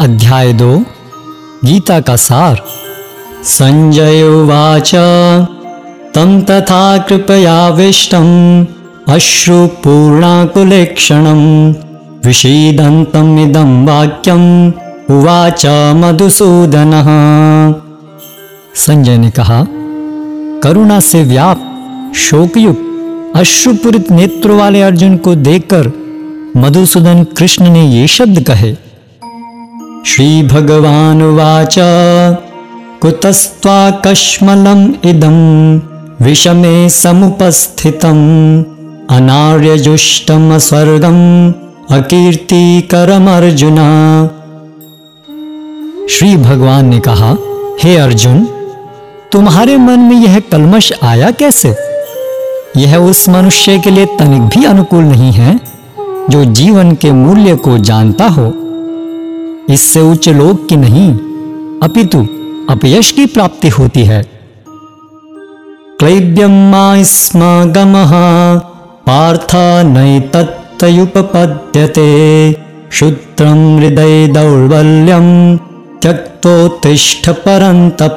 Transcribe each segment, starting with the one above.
अध्याय दो, गीता का सार। संजय उवाच तम तथा कृपयाविष्टम् अश्रुपूर्णाकुलेक्षणं विषीदन्तमिदं वाक्यम्, उवाच मधुसूदनः। संजय ने कहा, करुणा से व्याप, शोकयुक्त, अश्रुपूरित नेत्रों वाले अर्जुन को देखकर मधुसूदन कृष्ण ने ये शब्द कहे। श्रीभगवानुवाच कुतस्त्वाकश्मलम् इदं विषमे समुपस्थितम् अनार्यजुष्टमस्वर्गम् अकीर्तिकरमर्जुन। श्री भगवान ने कहा, हे अर्जुन, तुम्हारे मन में यह कलमश आया कैसे? यह उस मनुष्य के लिए तनिक भी अनुकूल नहीं है, जो जीवन के मूल्य को जानता हो। इससे उच्च लोक की नहीं, अपितु अपयश की प्राप्ति होती है। क्लैब्यं मा स्म गमः पार्थ हृदय दौर्बल्यं त्यक्तोत्तिष्ठ परन्तप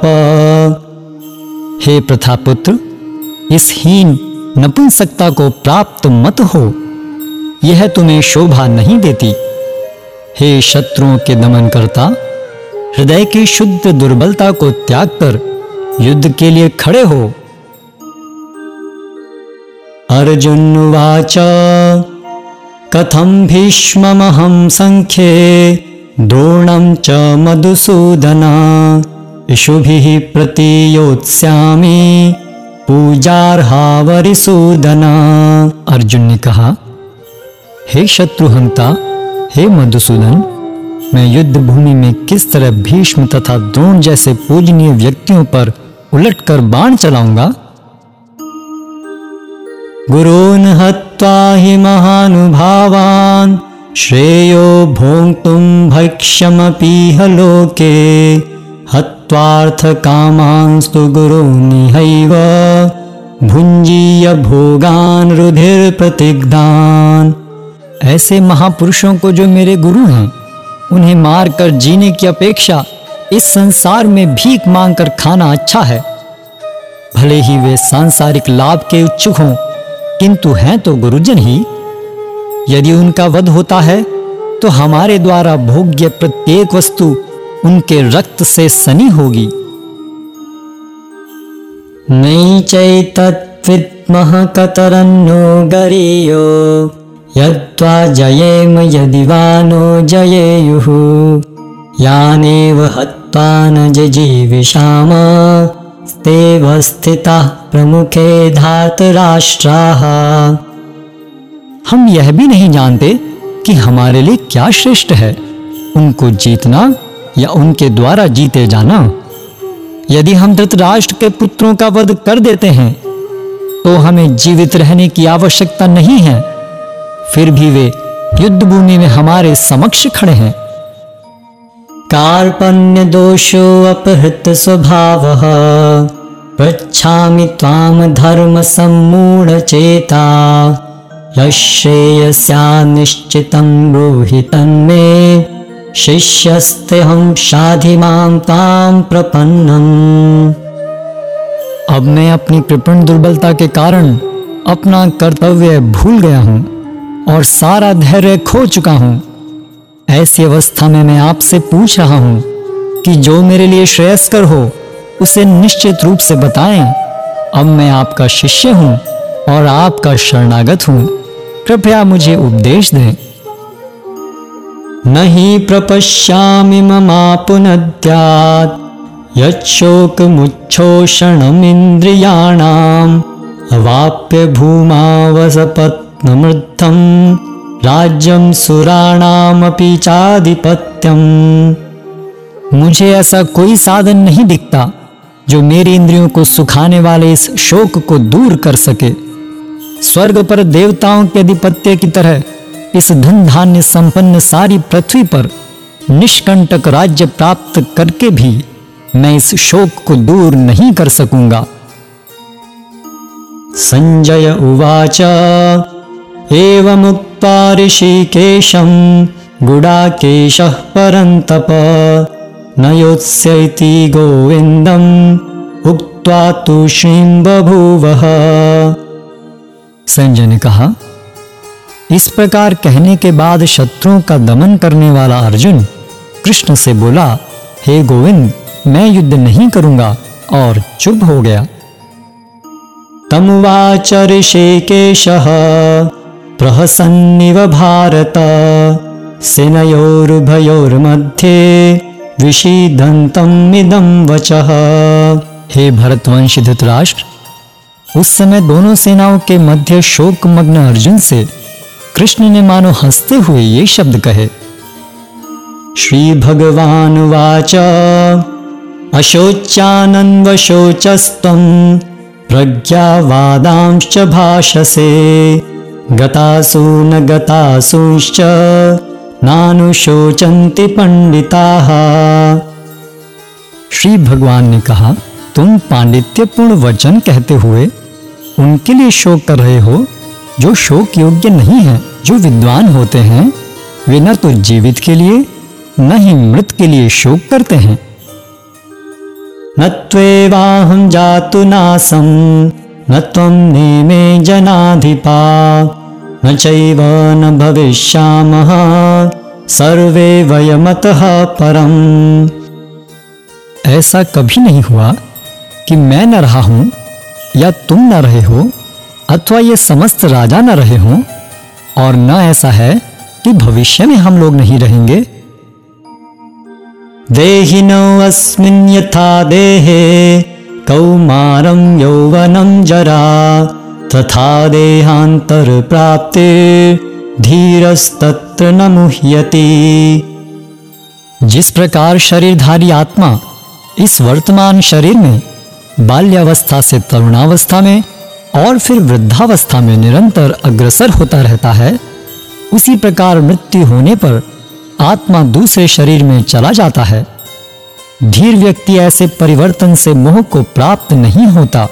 हे प्रथापुत्र, इस हीन, नपुंसकता को प्राप्त मत हो। यह तुम्हें शोभा नहीं देती। हे शत्रुओं के दमन करता हृदय की शुद्ध दुर्बलता को त्याग कर युद्ध के लिए खड़े हो। अर्जुनुवाच कथं भीष्ममहं सङ्ख्ये द्रोणम च मधुसूदन, इषुभिः प्रतीयोत्स्यामि, पूजार्हावरिसूदन। अर्जुन ने कहा, हे शत्रुहंता हे मधुसूदन, मैं युद्ध भूमि में किस तरह भीष्म तथा द्रोण जैसे पूजनीय व्यक्तियों पर उलटकर बाण चलाऊँगा? गुरून् हत्वा हि महानुभावान्, श्रेयो भोक्तुं भक्ष्यमपीह लोके गुरूनिहैव भुञ्जीय भोगान् रुधिर्प्रतिग्धान्। ऐसे महापुरुषों को जो मेरे गुरु हैं, उन्हें मार कर जीने की अपेक्षा इस संसार में भीख मांग कर खाना अच्छा है। भले ही वे सांसारिक लाभ के इच्छुक हों, किंतु हैं तो गुरुजन ही। यदि उनका वध होता है तो हमारे द्वारा भोग्य प्रत्येक वस्तु उनके रक्त से सनी होगी। नैचैतद्विद्मः कतरन्नो गरीयो। यद्वा जयेम यदि वा नो जयेयुः, यानेव हत्वा न जजीविषाम तेव स्थिताः प्रमुखे धातराष्ट्राः। हम यह भी नहीं जानते कि हमारे लिए क्या श्रेष्ठ है, उनको जीतना या उनके द्वारा जीते जाना। यदि हम धृतराष्ट्र के पुत्रों का वध कर देते हैं तो हमें जीवित रहने की आवश्यकता नहीं है। फिर भी वे युद्ध भूमि में हमारे समक्ष खड़े हैं। कार्पण्य दोषो अपहृत स्वभावः, पृच्छामि त्वां धर्मसम्मूढचेता यश्रेयस्या निश्चितं ब्रूहि तन्मे, शिष्यस्तेऽहं शाधि माँ तां प्रपन्नम्। अब मैं अपनी कृपण दुर्बलता के कारण अपना कर्तव्य भूल गया हूँ। और सारा धैर्य खो चुका हूँ। ऐसी अवस्था में मैं आपसे पूछ रहा हूँ कि जो मेरे लिए श्रेयस्कर हो, उसे निश्चित रूप से बताएँ। अब मैं आपका शिष्य हूँ और आपका शरणागत हूँ। कृपया मुझे उपदेश दें। न हि प्रपश्यामि ममापुनद्यात्, यच्छोकमुच्छोषणमिन्द्रियाणाम्, अवाप्य भूमावसपत्नमृद्धं राज्यं सुराणामपि चाधिपत्यम् मुझे ऐसा कोई साधन नहीं दिखता जो मेरी इंद्रियों को सुखाने वाले इस शोक को दूर कर सके। स्वर्ग पर देवताओं के अधिपत्य की तरह इस धन धान्य संपन्न सारी पृथ्वी पर निष्कंटक राज्य प्राप्त करके भी मैं इस शोक को दूर नहीं कर सकूँगा। संजय उवाच। एवमुक्त्वा ऋषिकेशं गुडाकेशः परन्तप। न योत्स्यैति गोविन्दम् उक्त्वा तूष्णीं बभूवः संजय ने कहा, इस प्रकार कहने के बाद शत्रुओं का दमन करने वाला अर्जुन कृष्ण से बोला, हे गोविंद, मैं युद्ध नहीं करूँगा और चुप हो गया। तमुवाच ऋषिकेशः। प्रहसन्निव भारत सेनयोरुभयोर्मध्ये विषीदन्तम् इदं वचः। हे भरतवंशी धृतराष्ट्र, उस समय दोनों सेनाओं के मध्य शोकमग्न अर्जुन से कृष्ण ने मानो हँसते हुए ये शब्द कहे, श्री भगवान वाच श्रीभगवानुवाच अशोच्यानन्वशोचस्त्वं प्रज्ञावादांश्च भाषसे। गतासु न गतासूश्च नानुशोचन्ति पंडिताः श्री भगवान ने कहा, तुम पांडित्यपूर्ण वचन कहते हुए उनके लिए शोक कर रहे हो, जो शोक योग्य नहीं है, जो विद्वान होते हैं, वे न तो जीवित के लिए, न ही मृत के लिए शोक करते हैं। न त्वेवाहं जातु नासं न त्वं जनाधिपा, न चैव न भविष्यामः, सर्वे वयमतः परम्। ऐसा कभी नहीं हुआ कि मैं न रहा हूँ, या तुम न रहे हो, अथवा ये समस्त राजा न रहे हों, और न ऐसा है कि भविष्य में हम लोग नहीं रहेंगे। देहिनो अस्मिन् यथा देहे कौमारं यौवनं जरा, तथा देहान्तरप्राप्ते धीरस्तत्र न मुह्यति। जिस प्रकार शरीरधारी आत्मा इस वर्तमान शरीर में बाल्यावस्था से तरुणावस्था में और फिर वृद्धावस्था में निरंतर अग्रसर होता रहता है, उसी प्रकार मृत्यु होने पर आत्मा दूसरे शरीर में चला जाता है। धीर व्यक्ति ऐसे परिवर्तन से मोह को प्राप्त नहीं होता।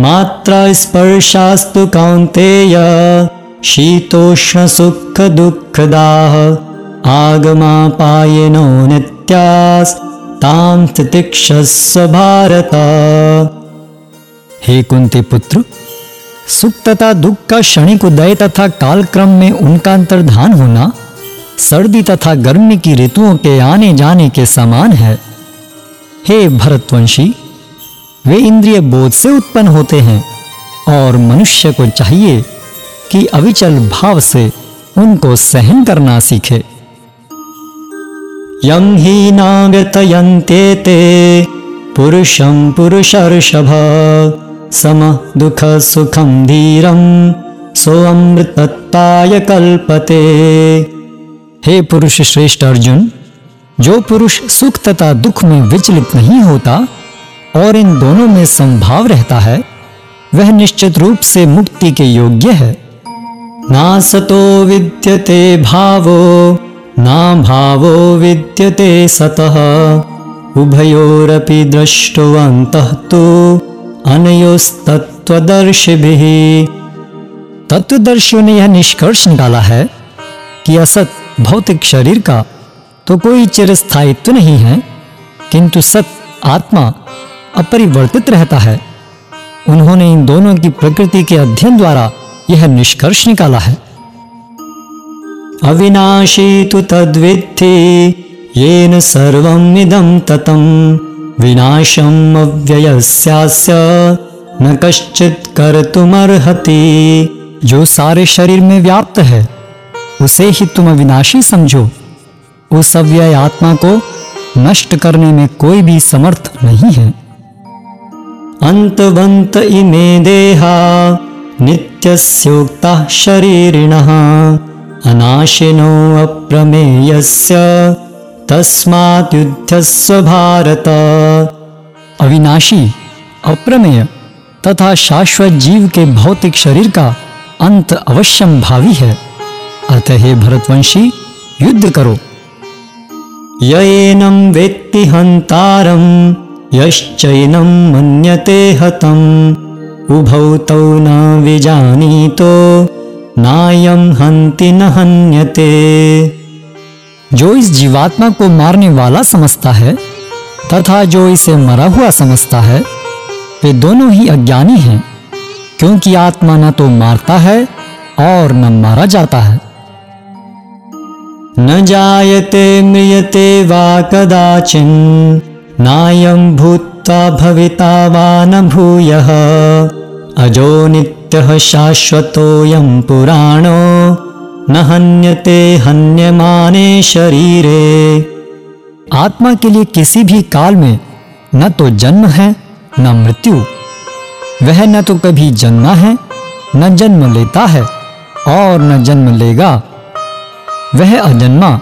मात्रा स्पर्शास्तु कौन्तेय, शीतोष्ण सुख दुःखदाः आगमापायनो नित्यास् तां तितिक्षस्व भारत। हे कुंती पुत्र सुख तथा दुख का क्षणिक उदय तथा कालक्रम में उनका अंतर्धान होना सर्दी तथा गर्मी की ऋतुओं के आने जाने के समान है। हे भरतवंशी, वे इंद्रिय बोध से उत्पन्न होते हैं और मनुष्य को चाहिए कि अविचल भाव से उनको सहन करना सीखे। यं हि नागतयन्ते ते पुरुषं पुरुषर्षभ समः दुःखसुखं धीरं सोऽमृतत्वाय कल्पते। हे पुरुष श्रेष्ठ अर्जुन, जो पुरुष सुख तथा दुख में विचलित नहीं होता और इन दोनों में संभाव रहता है, वह निश्चित रूप से मुक्ति के योग्य है। नासतो विद्यते भावो, ना भावो विद्यते सतः। उभयोरपि दृष्टवन्तः तु अनयोस्तत्त्वदर्शिभिः। तत्वदर्शियों ने यह निष्कर्ष निकाला है कि असत भौतिक शरीर का तो कोई चिरस्थायित्व नहीं है, किंतु सत आत्मा अपरिवर्तित रहता है। उन्होंने इन दोनों की प्रकृति के अध्ययन द्वारा यह निष्कर्ष निकाला है। अविनाशी तो तद्विद्धि, येन सर्वम् इदं ततं विनाशम् अव्ययस्यास्य, न कश्चित् कर्तुमर्हति। जो सारे शरीर में व्याप्त है उसे ही तुम अविनाशी समझो। उस अव्यय आत्मा को नष्ट करने में कोई भी समर्थ नहीं है। अन्तवन्त इमे देहा, नित्यस्योक्ताः शरीरिणः, अनाशिनो अप्रमेयस्य, तस्मात् युध्यस्व भारत। अविनाशी, अप्रमेय तथा शाश्वत जीव के भौतिक शरीर का अंत अवश्यम भावी है। अतः हे भरतवंशी, युद्ध करो। य एनं वेत्ति हन्तारं यश्चैनं मन्यते हतम् उभौ तौ न विजानीतो, नायं हन्ति न हन्यते। जो इस जीवात्मा को मारने वाला समझता है, तथा जो इसे मरा हुआ समझता है, वे दोनों ही अज्ञानी हैं, क्योंकि आत्मा न तो मारता है और न मारा जाता है। न जायते म्रियते वा कदाचिन्, नायं भूत्वा भविता वा न भूयः। अजो नित्यः शाश्वतोऽयं पुराणो, न हन्यते हन्यमाने शरीरे। आत्मा के लिए किसी भी काल में न तो जन्म है, न मृत्यु। वह न तो कभी जन्मा है, न जन्म लेता है और न जन्म लेगा। वह अजन्मा,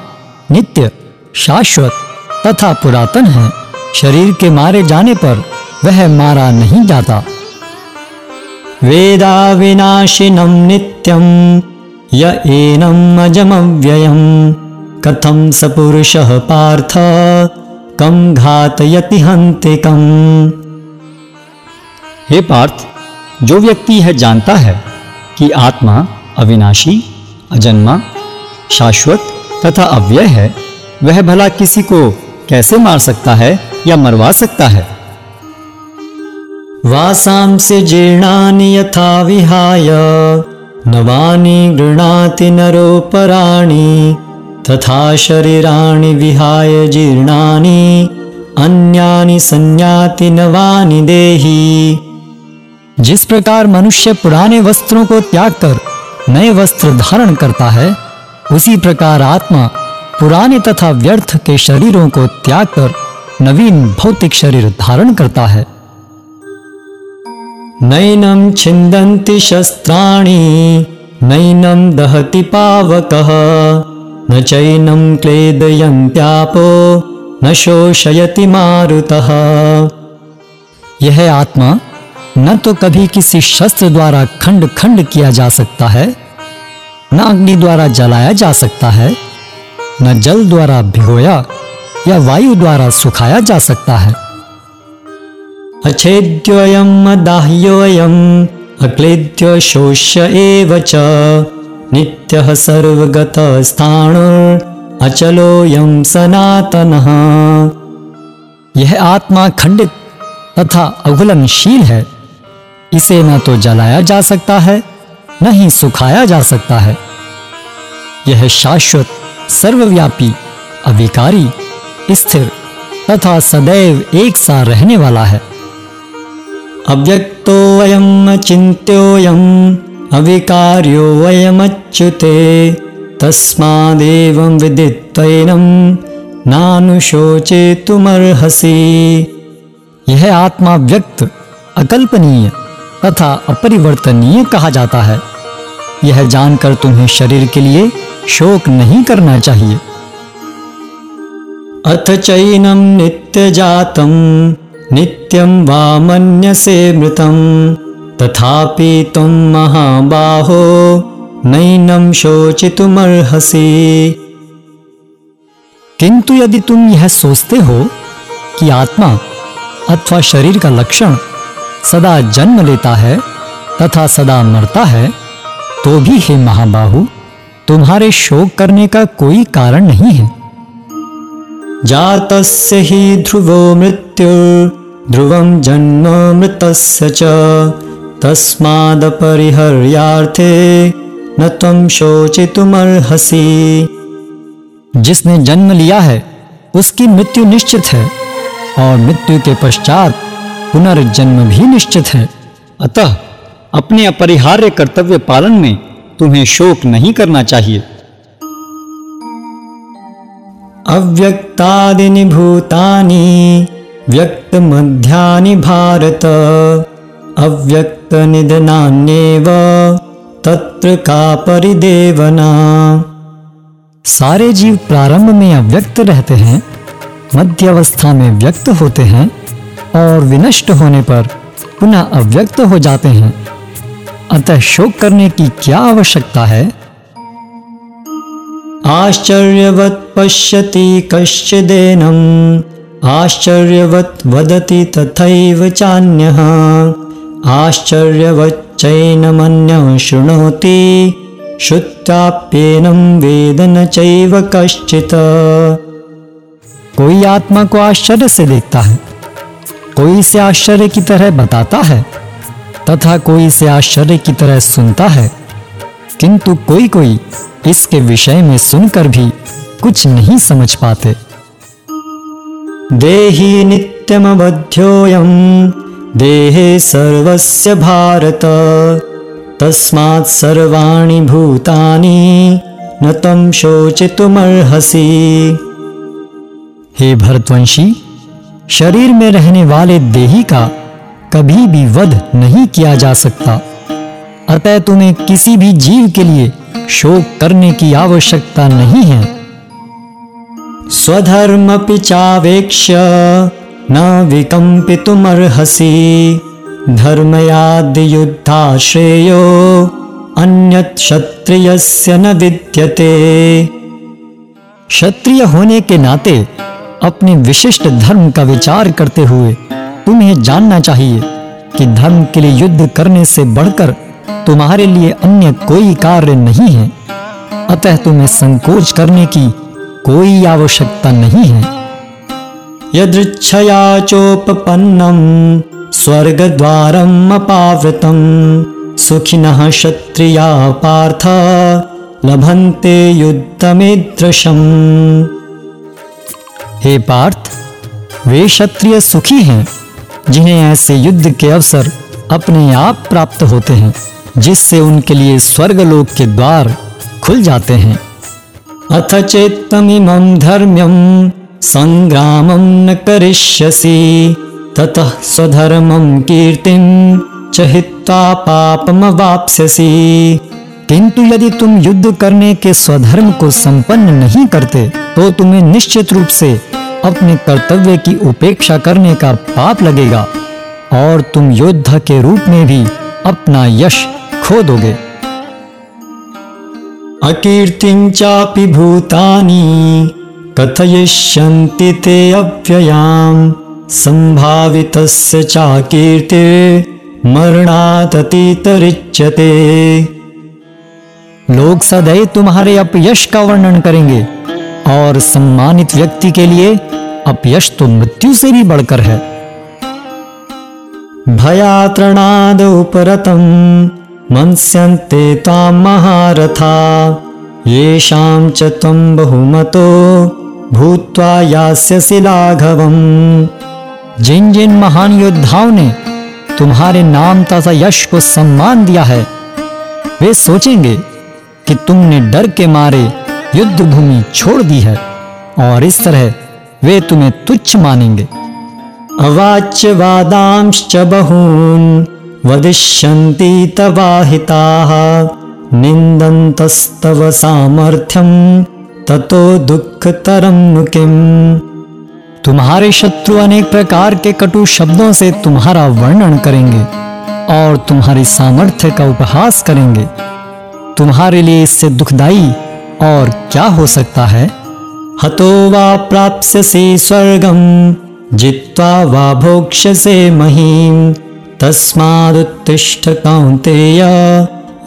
नित्य, शाश्वत तथा पुरातन है। शरीर के मारे जाने पर वह मारा नहीं जाता। वेदा विनाशिनं नित्यं य एनम् अजमव्ययं कथं स पुरुषः पार्थ कं घातयति हन्तिकम्। हे पार्थ, जो व्यक्ति यह जानता है कि आत्मा अविनाशी, अजन्मा शाश्वत तथा अव्यय है, वह भला किसी को कैसे मार सकता है या मरवा सकता है? वासांसि जीर्णानि यथा विहाय, नवानि गृह्णाति नरोपराणि, तथा शरीराणि विहाय जीर्णानि, अन्यानि संयाति नवानि देहि। जिस प्रकार मनुष्य पुराने वस्त्रों को त्याग कर नए वस्त्र धारण करता है उसी प्रकार आत्मा पुराने तथा व्यर्थ के शरीरों को त्याग कर नवीन भौतिक शरीर धारण करता है। नैनं छिन्दन्ति शस्त्राणि, नैनं दहति पावकः, न चैनम क्लेदयन्त्यापो, न शोषयति मारुतः। यह आत्मा न तो कभी किसी शस्त्र द्वारा खंड खंड किया जा सकता है न अग्नि द्वारा जलाया जा सकता है, न जल द्वारा भिगोया या वायु द्वारा सुखाया जा सकता है। अच्छेद्योऽयम् अदाह्योऽयम् अक्लेद्य शोष्य एव च, नित्यः सर्वगतस्थाणुर् अचलोऽयं सनातनः। यह आत्मा खंडित तथा अघुलनशील है, इसे न तो जलाया जा सकता है न ही सुखाया जा सकता है। यह शाश्वत, सर्वव्यापी, अविकारी, स्थिर तथा सदैव एक सा रहने वाला है। अव्यक्तो वयम अव्यक्तोऽयम् अचिन्त्योऽयम् अविकार्योऽयमच्युते तस्मादेवं विदित्वैनं नानुशोचेतुमर्हसि। यह आत्मा व्यक्त, अकल्पनीय तथा अपरिवर्तनीय कहा जाता है। यह जानकर तुम्हें शरीर के लिए शोक नहीं करना चाहिए। अथ चैनं नित्यजातं नित्यं वा मन्यसे मृतं तथापि त्वं महाबाहो, नैनं शोचितुमर्हसि। किंतु यदि तुम यह सोचते हो कि आत्मा अथवा शरीर का लक्षण सदा जन्म लेता है तथा सदा मरता है तो भी हे महाबाहु तुम्हारे शोक करने का कोई कारण नहीं है। जातस्य हि ध्रुवो मृत्युर्ध्रुवं जन्म मृतस्य च। तस्मादपरिहर्यार्थे न त्वं शोचितुमर्हसि। जिसने जन्म लिया है उसकी मृत्यु निश्चित है और मृत्यु के पश्चात पुनर्जन्म भी निश्चित है। अतः अपने अपरिहार्य कर्तव्य पालन में तुम्हें शोक नहीं करना चाहिए। अव्यक्तादिनि भूतानि व्यक्तमध्यानि भारत। अव्यक्तनिधनान्येव तत्र का परिदेवना। सारे जीव प्रारंभ में अव्यक्त रहते हैं मध्य अवस्था में व्यक्त होते हैं, और विनष्ट होने पर पुनः अव्यक्त हो जाते हैं। अतः शोक करने की क्या आवश्यकता है? आश्चर्यवत् पश्यति कश्चिदेनम् आश्चर्यवत् वदति तथैव चान्यः आश्चर्यवच्चैनमन्यः शृणोति श्रुत्याप्येनं वेद न चैव कश्चित्। कोई आत्मा को आश्चर्य से देखता है कोई इसे आश्चर्य की तरह बताता है? तथा कोई इसे आश्चर्य की तरह सुनता है। किंतु कोई कोई इसके विषय में सुनकर भी कुछ नहीं समझ पाते। देहि नित्यमवध्योऽयं, देहे सर्वस्य भारत। तस्मात् सर्वाणि भूतानि, न तं शोचितुमर्हसि। हे भरतवंशी, शरीर में रहने वाले देही का कभी भी वध नहीं किया जा सकता। अतः तुम्हें किसी भी जीव के लिए शोक करने की आवश्यकता नहीं है। स्वधर्मपि चावेक्ष्य न विकम्पितुमर्हसि। धर्मयाद्युद्धाश्रेयो अन्यत् क्षत्रियस्य न विद्यते। क्षत्रिय होने के नाते अपने विशिष्ट धर्म का विचार करते हुए तुम्हें जानना चाहिए कि धर्म के लिए युद्ध करने से बढ़कर तुम्हारे लिए अन्य कोई कार्य नहीं है। अतः तुम्हें संकोच करने की कोई आवश्यकता नहीं है। यदृच्छया चोपपन्नं स्वर्गद्वारम् अपावृतं सुखिनः क्षत्रिया पार्थ, लभन्ते युद्धमीदृशम् हे पार्थ, वे क्षत्रिय सुखी हैं। जिन्हें ऐसे युद्ध के अवसर अपने आप प्राप्त होते हैं, जिससे उनके लिए स्वर्गलोक के द्वार खुल जाते हैं। अथ चेत्तमिमं धर्म्यं सङ्ग्रामं न करिष्यसि, ततः स्वधर्मं कीर्तिं च हित्वा पापमवाप्स्यसि किंतु यदि तुम युद्ध करने के स्वधर्म को संपन्न नहीं करते तो तुम्हें निश्चित रूप से अपने कर्तव्य की उपेक्षा करने का पाप लगेगा और तुम योद्धा के रूप में भी अपना यश खो दोगे अकीर्तिं चापि भूतानि, कथयिष्यन्ति ते अव्ययां सम्भावितस्य चाकीर्तिर्मरणादतीतरिच्यते लोग सदैव तुम्हारे अपयश का वर्णन करेंगे। और सम्मानित व्यक्ति के लिए अपयश तो मृत्यु से भी बढ़कर है। भयात्रणाद उपरतं मंस्यन्ते त्वां महारथा। येषां च त्वं बहुमतो भूत्वा यास्यसि लाघवम् जिन जिन महान योद्धाओं ने तुम्हारे नाम तथा यश को सम्मान दिया है, वे सोचेंगे कि तुमने डर के मारे युद्ध भूमि छोड़ दी है और इस तरह वे तुम्हें तुच्छ मानेंगे। अवाच्यवादांश्च बहून् वदिष्यन्ति तवाहिताः, निन्दन्तस्तव सामर्थ्यं, ततो दुःखतरं किम्। तुम्हारे शत्रु अनेक प्रकार के कटु शब्दों से तुम्हारा वर्णन करेंगे और तुम्हारी सामर्थ्य का उपहास करेंगे। तुम्हारे लिए इससे दुखदाई और क्या हो सकता है? हतो वा प्राप्स्यसि स्वर्गं, जित्वा वा भोक्ष्यसे महीं। तस्मादुत्तिष्ठ कौन्तेय,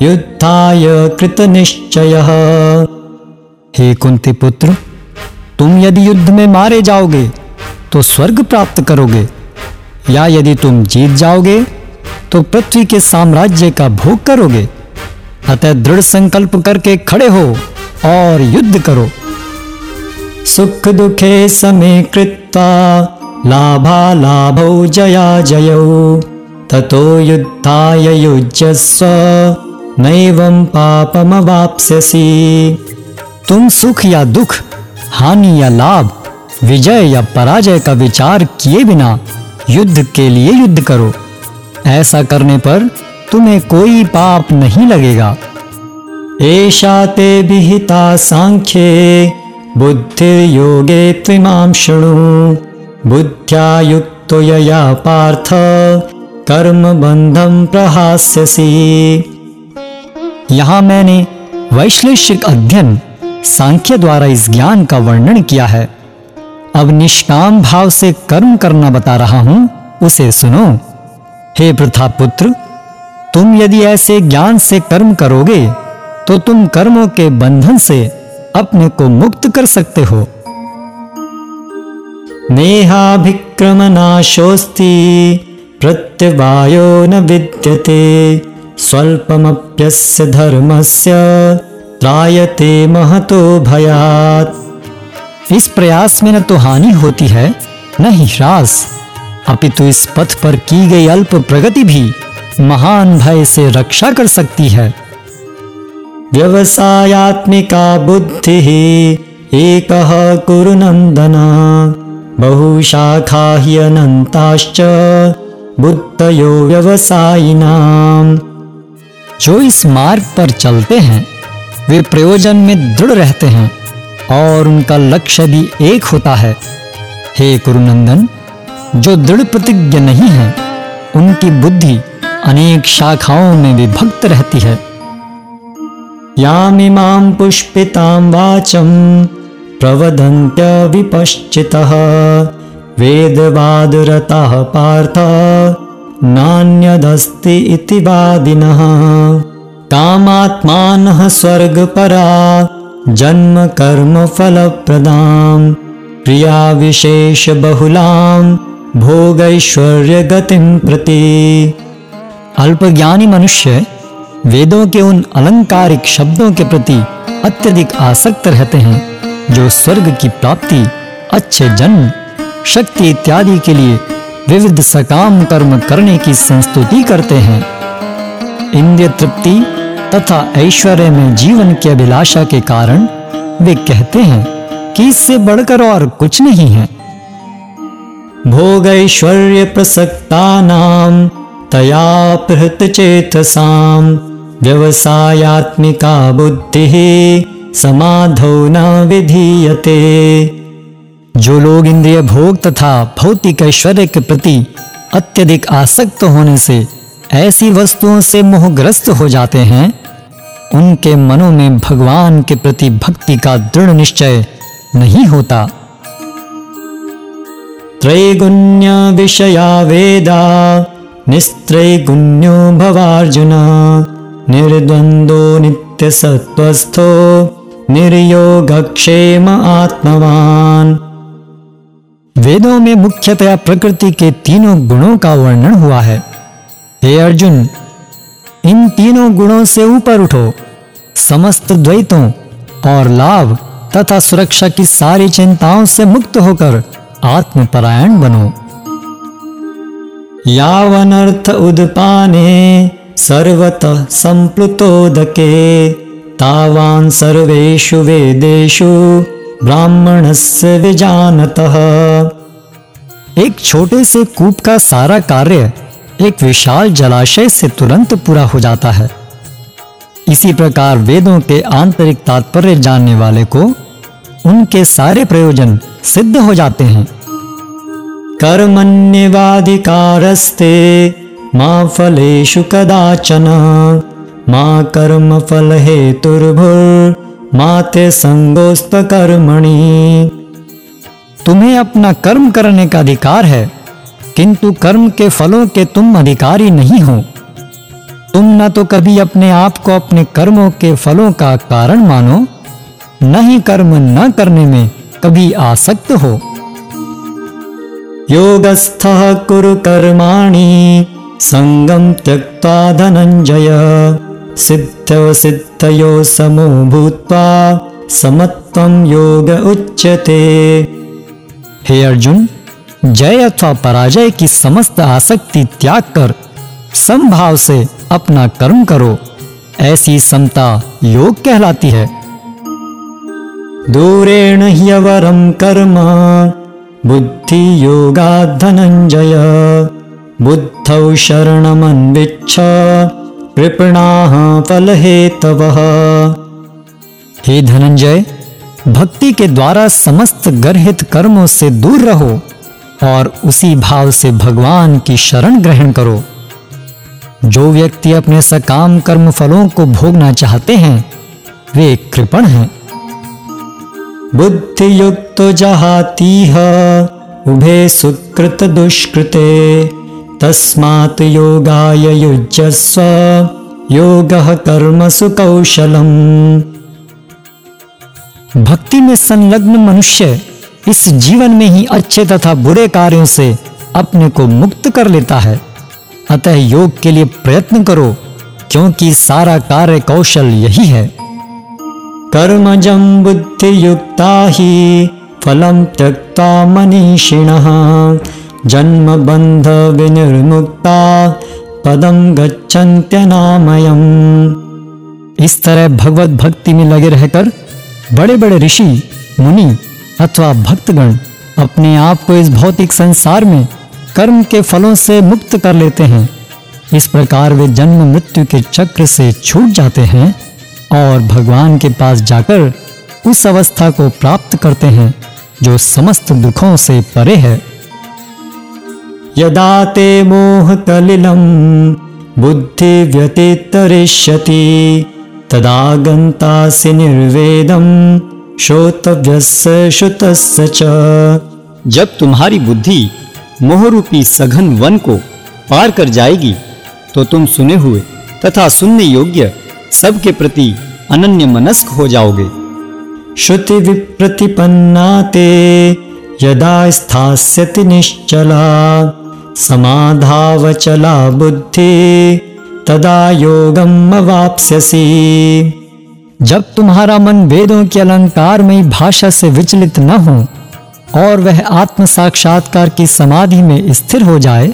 युद्धाय कृतनिश्चयः। हे कुंती पुत्र तुम यदि युद्ध में मारे जाओगे तो स्वर्ग प्राप्त करोगे। या यदि तुम जीत जाओगे तो पृथ्वी के साम्राज्य का भोग करोगे। अतः दृढ़ संकल्प करके खड़े हो। और युद्ध करो। सुख दुखे समे कृत्वा लाभालाभौ जया जयौ ततो युद्धाय युज्यस्व नैवं पापमवाप्स्यसि। तुम सुख या दुख, हानि या लाभ, विजय या पराजय का विचार किए बिना युद्ध के लिए युद्ध करो। ऐसा करने पर तुम्हें कोई पाप नहीं लगेगा। एषा ते विहिता साङ्ख्ये बुद्धिर्योगे त्विमां शृणु। बुद्ध्या युक्तो यया पार्थ, कर्मबन्धं प्रहास्यसि। यहाँ मैंने वैश्लेषिक अध्ययन सांख्य द्वारा इस ज्ञान का वर्णन किया है। अब निष्काम भाव से कर्म करना बता रहा हूँ, उसे सुनो। हे प्रथा पुत्र, तुम यदि ऐसे ज्ञान से कर्म करोगे तो तुम कर्मों के बंधन से अपने को मुक्त कर सकते हो। नेहाभिक्रमनाशोऽस्ति, प्रत्यवायो न विद्यते, स्वल्पमप्यस्य धर्मस्य त्रायते महतो भयात्। इस प्रयास में न तो हानि होती है, न ही ह्रास। अपितु इस पथ पर की गई अल्प प्रगति भी महान भय से रक्षा कर सकती है। व्यवसायात्मिका बुद्धिः एकः कुरु नन्दन बहुशाखा हि अनन्ताश्च बुद्धयो व्यवसायिनाम्। जो इस मार्ग पर चलते हैं, वे प्रयोजन में दृढ़ रहते हैं और उनका लक्ष्य भी एक होता है। हे कुरुनंदन, जो दृढ़ प्रतिज्ञ नहीं है, उनकी बुद्धि अनेक शाखाओं में विभक्त रहती है। यामिमां पुष्पितां वाचं प्रवदन्त्यविपश्चितः वेदवादरताः पार्थ नान्यदस्ति इति वादिनः। कामात्मानः स्वर्गपरा जन्मकर्मफलप्रदां। क्रियाविशेषबहुलां भोगैश्वर्यगतिं प्रति। अल्पज्ञानी मनुष्य वेदों के उन अलंकारिक शब्दों के प्रति अत्यधिक आसक्त रहते हैं, जो स्वर्ग की प्राप्ति, अच्छे जन्म, शक्ति इत्यादि के लिए विविध सकाम कर्म करने की संस्तुति करते हैं। इंद्रिय तृप्ति तथा ऐश्वर्य में जीवन की अभिलाषा के कारण वे कहते हैं कि इससे बढ़कर और कुछ नहीं है। भोगैश्वर्यप्रसक्तानां तया पृहतचेतसां व्यवसायात्मिका बुद्धिः समाधौ न विधीयते। जो लोग इंद्रिय भोग तथा भौतिक ऐश्वर्य के प्रति अत्यधिक आसक्त होने से ऐसी वस्तुओं से मोहग्रस्त हो जाते हैं, उनके मनों में भगवान के प्रति भक्ति का दृढ़ निश्चय नहीं होता। त्रैगुण्य विषया वेदा, निस्त्रैगुण्यो भवार्जुन। निर्द्वन्द्वो नित्यसत्त्वस्थो निर्योगक्षेम आत्मवान। वेदों में मुख्यतया प्रकृति के तीनों गुणों का वर्णन हुआ है। हे अर्जुन, इन तीनों गुणों से ऊपर उठो। समस्त द्वैतों और लाभ तथा सुरक्षा की सारी चिंताओं से मुक्त होकर आत्मपरायण बनो। यावनर्थ उदपाने सर्वतः सम्प्लुतोदके तावान् सर्वेषु वेदेषु ब्राह्मणस्य विजानतः। एक छोटे से कूप का सारा कार्य एक विशाल जलाशय से तुरंत पूरा हो जाता है। इसी प्रकार वेदों के आंतरिक तात्पर्य जानने वाले को उनके सारे प्रयोजन सिद्ध हो जाते हैं। कर्मण्यवाधिकारस्ते मा फलेषु कदाचन, मा कर्मफलहेतुर्भुर्मा ते सङ्गोऽस्तकर्मणि तुम्हें अपना कर्म करने का अधिकार है, किंतु कर्म के फलों के तुम अधिकारी नहीं हो। तुम न तो कभी अपने आप को अपने कर्मों के फलों का कारण मानो, न ही कर्म न करने में कभी आसक्त हो। योगस्थः कुरु कर्माणि सङ्गं त्यक्त्वा धनञ्जय सिद्धवसिद्धयो समो भूत्वा समत्वं योग उच्यते। हे अर्जुन, जय अथवा पराजय की समस्त आसक्ति त्याग कर समभाव से अपना कर्म करो, ऐसी समता योग कहलाती है। दूरेण ह्यवरं कर्म, बुद्धि योगा धनञ्जय बुद्धौ शरणमन्विच्छ, कृपणाः फलहेतवः। हे धनंजय, भक्ति के द्वारा समस्त गर्हित कर्मों से दूर रहो और उसी भाव से भगवान की शरण ग्रहण करो। जो व्यक्ति अपने सकाम कर्म फलों को भोगना चाहते हैं, वे कृपण हैं। बुद्धियुक्तो जहातीह, उभे सुकृत दुष्कृते। तस्मात् योगाय युज्यस्व। योगः कर्मसु कौशलम्। भक्ति में संलग्न मनुष्य इस जीवन में ही अच्छे तथा बुरे कार्यों से अपने को मुक्त कर लेता है। अतः योग के लिए प्रयत्न करो, क्योंकि सारा कार्य कौशल यही है। कर्मजं बुद्धियुक्ता ही फलं त्यक्ता मनीषिणः। जन्मबन्धविनिर्मुक्ता पदं गच्छन्त्यनामयम्। इस तरह भगवत भक्ति में लगे रहकर बड़े बड़े ऋषि, मुनि अथवा भक्तगण अपने आप को इस भौतिक संसार में कर्म के फलों से मुक्त कर लेते हैं। इस प्रकार वे जन्म मृत्यु के चक्र से छूट जाते हैं और भगवान के पास जाकर उस अवस्था को प्राप्त करते हैं जो समस्त दुखों से परे है। यदा ते मोहकलिलं बुद्धिव्यतितरिष्यति तदा गन्तासि निर्वेदं श्रोतव्यस्य श्रुतस्य च। जब तुम्हारी बुद्धि मोहरूपी सघन वन को पार कर जाएगी तो तुम सुने हुए तथा सुनने योग्य सबके प्रति अनन्य मनस्क हो जाओगे। श्रुतिविप्रतिपन्ना ते यदा स्थास्यति निश्चला। समाधावचला बुद्धि तदा योगम अवाप्स्यसि। जब तुम्हारा मन वेदों के अलंकार में भाषा से विचलित न हो, और वह आत्म साक्षात्कार की समाधि में स्थिर हो जाए,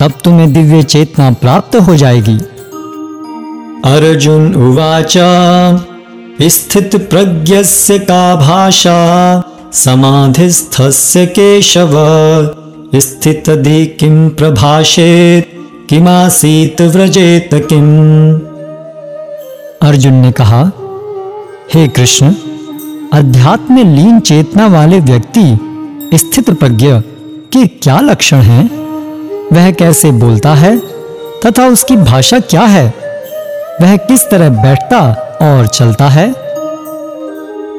तब तुम्हें दिव्य चेतना प्राप्त हो जाएगी। अर्जुन उवाचा, स्थित स्थितप्रज्ञस्य का भाषा, समाधिस्थस्य केशव। स्थितधि किं प्रभाषेत्, किमासीत् व्रजेत किम्? अर्जुन ने कहा, हे कृष्ण, अध्यात्म लीन चेतना वाले व्यक्ति, स्थित प्रज्ञ के क्या लक्षण हैं? वह कैसे बोलता है? तथा उसकी भाषा क्या है? वह किस तरह बैठता और चलता है?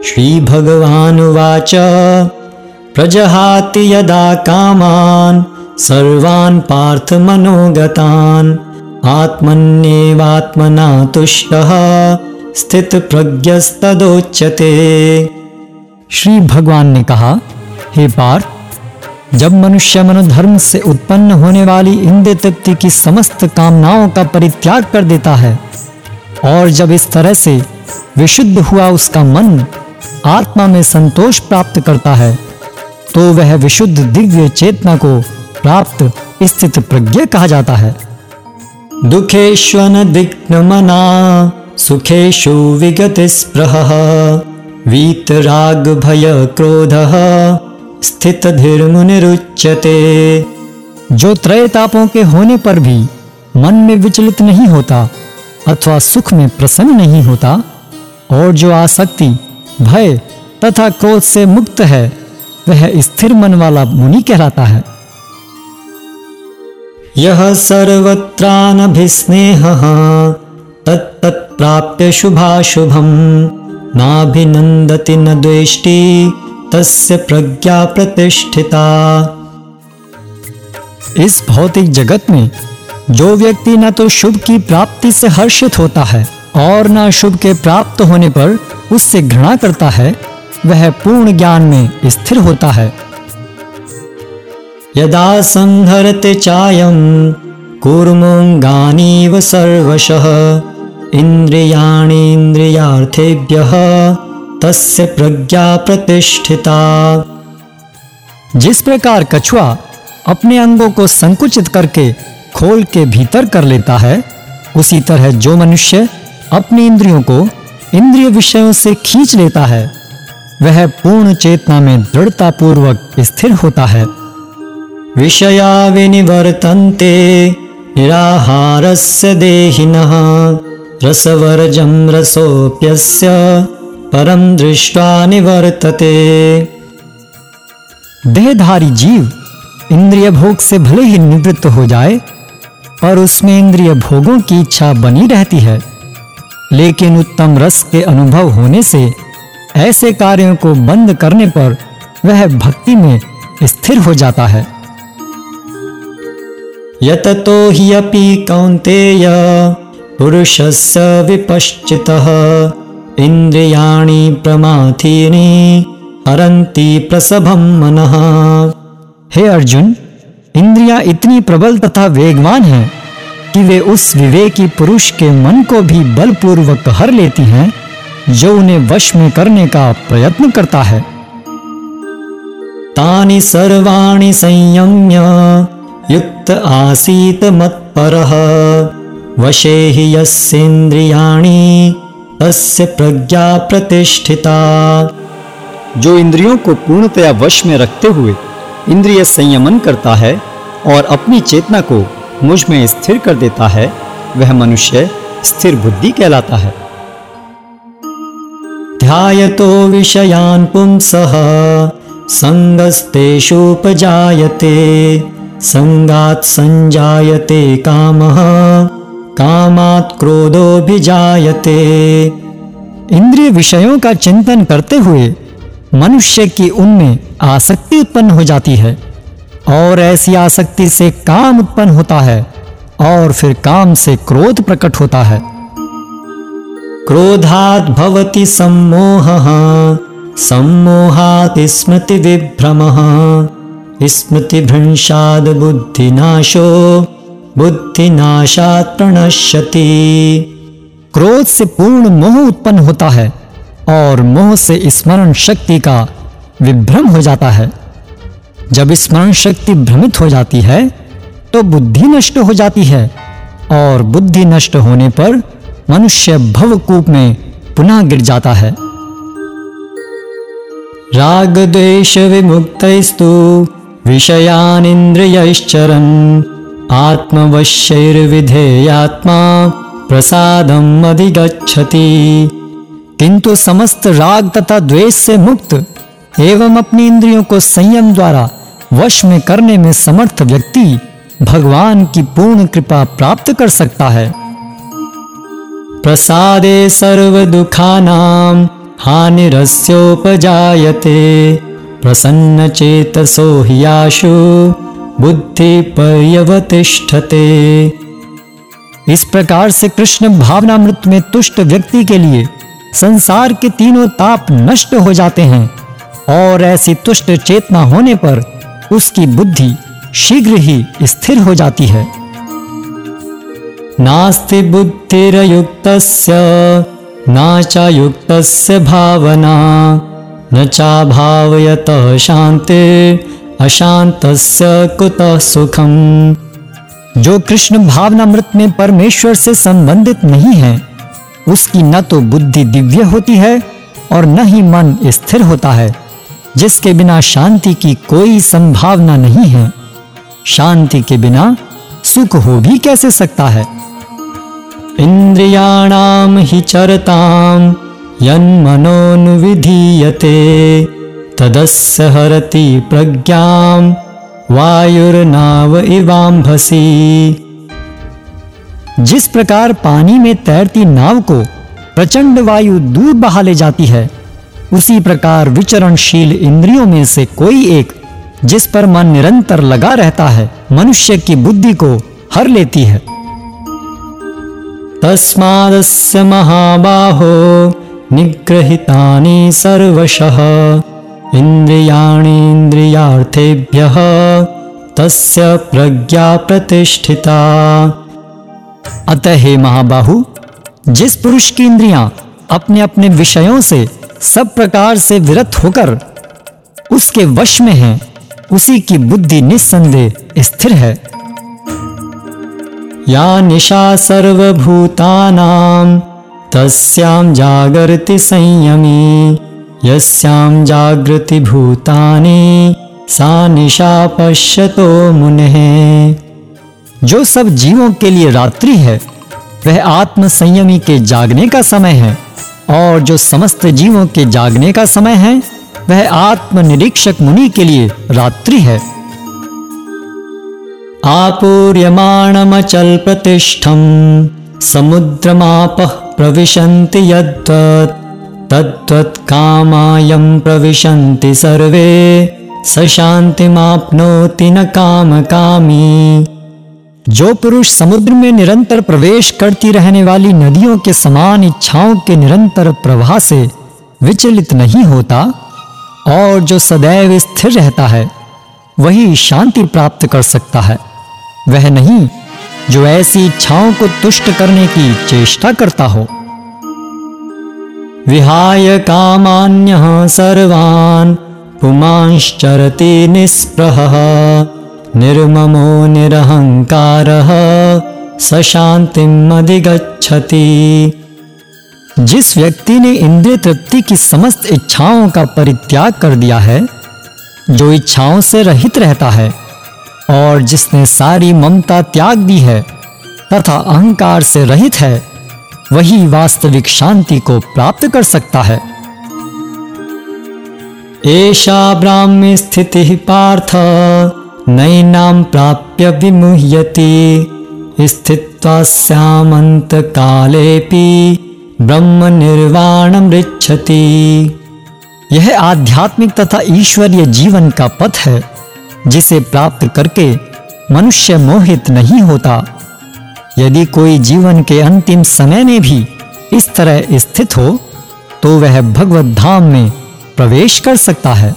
श्रीभगवानुवाच प्रजहाति यदा कामान्, सर्वान् पार्थमनोगतान् आत्मन्येवात्मना तुष्टः स्थितप्रज्ञस्तदोच्यते। श्री भगवान ने कहा, हे पार्थ, जब मनुष्य मनोधर्म से उत्पन्न होने वाली इंद्र तृप्ति की समस्त कामनाओं का परित्याग कर देता है, और जब इस तरह से विशुद्ध हुआ उसका मन आत्मा में संतोष प्राप्त करता है तो वह विशुद्ध दिव्य चेतना को प्राप्त स्थित प्रज्ञ कहा जाता है। दुःखेष्वनदिग्नमना सुखेषु विगतिस्पृहः वीतरागभयक्रोधः स्थितधीर्मुनिरुच्यते। जो त्रय तापों के होने पर भी मन में विचलित नहीं होता अथवा सुख में प्रसन्न नहीं होता और जो आसक्ति भय तथा क्रोध से मुक्त है वह स्थिर मन वाला मुनि कहलाता है। यः सर्वत्रानभिस्नेहः तत्तत्प्राप्य शुभाशुभम्। नाभिनन्दति न द्वेष्टि तस्य प्रज्ञा प्रतिष्ठिता। इस भौतिक जगत में जो व्यक्ति न तो शुभ की प्राप्ति से हर्षित होता है और न शुभ के प्राप्त होने पर उससे घृणा करता है वह पूर्ण ज्ञान में स्थिर होता है। यदा संहरते चायं कूर्मोऽङ्गानीव सर्वशः, इन्द्रियाणीन्द्रियार्थेभ्यः तस्य प्रज्ञा प्रतिष्ठिता। जिस प्रकार कछुआ अपने अंगों को संकुचित करके खोल के भीतर कर लेता है, उसी तरह जो मनुष्य अपनी इंद्रियों को इंद्रिय विषयों से खींच लेता है वह पूर्ण चेतना में दृढ़ता पूर्वक स्थिर होता है। विषया विनिवर्तन्ते निराहारस्य देहिनः रसवर्जं रसोऽप्यस्य परं दृष्ट्वा निवर्तते। देहधारी जीव इंद्रिय भोग से भले ही निवृत्त हो जाए, पर उसमें इंद्रिय भोगों की इच्छा बनी रहती है। लेकिन उत्तम रस के अनुभव होने से ऐसे कार्यों को बंद करने पर वह भक्ति में स्थिर हो जाता है। यततो हि अपि कौन्तेय पुरुषस्य विपश्चितः इन्द्रियाणि प्रमाथीनि हरन्ति प्रसभं मनः। हे अर्जुन इंद्रियाँ इतनी प्रबल तथा वेगवान हैं कि वे उस विवेकी पुरुष के मन को भी बलपूर्वक हर लेती हैं। जो उन्हें वश में करने का प्रयत्न करता है। तानि सर्वाणि संयम्य, युक्त आसीत मत्परः, वशे हि यस्येन्द्रियाणि, तस्य प्रज्ञा प्रतिष्ठिता। जो इंद्रियों को पूर्णतया वश में रखते हुए इंद्रिय संयमन करता है और अपनी चेतना को मुझमें स्थिर कर देता है, वह मनुष्य स्थिर बुद्धि कहलाता है। ध्यायतो विषयान् पुंसः, सङ्गस्तेषुपजायते, सङ्गात् सञ्जायते कामः, कामात् क्रोधोऽभिजायते। इंद्रिय विषयों का चिंतन करते हुए मनुष्य की उनमें आसक्ति उत्पन्न हो जाती है और ऐसी आसक्ति से काम उत्पन्न होता है और फिर काम से क्रोध प्रकट होता है। क्रोधात् भवति सम्मोहः। सम्मोहात् स्मृतिविभ्रमः। स्मृतिभ्रंशाद् बुद्धिनाशो। बुद्धिनाशात् प्रणश्यति। क्रोध से पूर्ण मोह उत्पन्न होता है और मोह से स्मरण शक्ति का विभ्रम हो जाता है। जब स्मरण शक्ति भ्रमित हो जाती है तो बुद्धि नष्ट हो जाती है और बुद्धि नष्ट होने पर मनुष्य भवकूप में पुनः गिर जाता है। रागद्वेषविमुक्तैस्तु विषयानिन्द्रियैश्चरन्, आत्मवश्यैर्विधेयात्मा प्रसादम् अधिगच्छति। किंतु समस्त राग तथा द्वेष से मुक्त एवं अपनी इंद्रियों को संयम द्वारा वश में करने में समर्थ व्यक्ति भगवान की पूर्ण कृपा प्राप्त कर सकता है। प्रसादे सर्वदुःखानां हानिरस्योपजायते। प्रसन्नचेतसो हि याशु बुद्धिपर्यवतिष्ठते। इस प्रकार से कृष्ण भावनामृत में तुष्ट व्यक्ति के लिए संसार के तीनों ताप नष्ट हो जाते हैं और ऐसी तुष्ट चेतना होने पर उसकी बुद्धि शीघ्र ही स्थिर हो जाती है। नास्ति बुद्धिरयुक्तस्य, न चायुक्तस्य भावना। न चाभावयतः शान्ते, अशान्तस्य कुतः सुखम्। जो कृष्ण भावनामृत में परमेश्वर से संबंधित नहीं है, उसकी न तो बुद्धि दिव्य होती है और न ही मन स्थिर होता है, जिसके बिना शांति की कोई संभावना नहीं है। शांति के बिना सुख हो भी कैसे सकता है? इन्द्रियाणां हि चरतां यन्मनोनुविधीयते तदस्य हरति प्रज्ञां, वायुर्नाव इवाम्भसि। जिस प्रकार पानी में तैरती नाव को प्रचंड वायु दूर बहा ले जाती है, उसी प्रकार विचरणशील इंद्रियों में से कोई एक, जिस पर मन निरंतर लगा रहता है, मनुष्य की बुद्धि को हर लेती है। तस्मादस्य महाबाहो निग्रहितानि सर्वशः। इन्द्रियाणीन्द्रियार्थेभ्यः तस्य प्रज्ञा प्रतिष्ठिता। अतः हे महाबाहु, जिस पुरुष की इंद्रियाँ अपने अपने विषयों से सब प्रकार से विरत होकर उसके वश में हैं, उसी की बुद्धि निस्संदेह स्थिर है। या निशा सर्वभूतानां, तस्यां जागर्ति संयमी, यस्यां जागृति भूतानि, सा निशा पश्यतो मुनेः। जो सब जीवों के लिए रात्रि है, वह आत्म संयमी के जागने का समय है, और जो समस्त जीवों के जागने का समय है, वह आत्म निरीक्षक मुनि के लिए रात्रि है। आपूर्यमाणमचल प्रतिष्ठं समुद्रमापः प्रविशन्ति यद्वत्, तद्वत् कामायं प्रविशन्ति सर्वे, स शान्तिमाप्नोति न काम कामी जो पुरुष समुद्र में निरंतर प्रवेश करती रहने वाली नदियों के समान इच्छाओं के निरंतर प्रवाह से विचलित नहीं होता, और जो सदैव स्थिर रहता है, वही शांति प्राप्त कर सकता है। वह नहीं, जो ऐसी इच्छाओं को तुष्ट करने की चेष्टा करता हो। विहाय कामान्यः सर्वान् पुमांश्चरति निःस्पृहः, निर्ममो निरहङ्कारः स शान्तिम् अधिगच्छति। जिस व्यक्ति ने इंद्रिय तृप्ति की समस्त इच्छाओं का परित्याग कर दिया है, जो इच्छाओं से रहित रहता है और जिसने सारी ममता त्याग दी है तथा अहंकार से रहित है, वही वास्तविक शांति को प्राप्त कर सकता है। एषा ब्राह्मी स्थिति पार्थ, नैनां प्राप्य विमुह्यति। स्थित्वा स्यामन्तकालेऽपि ब्रह्मनिर्वाणमृच्छति यह आध्यात्मिक तथा ईश्वरीय जीवन का पथ है। जिसे प्राप्त करके मनुष्य मोहित नहीं होता। यदि कोई जीवन के अंतिम समय में भी इस तरह स्थित हो तो वह भगवत धाम में प्रवेश कर सकता है।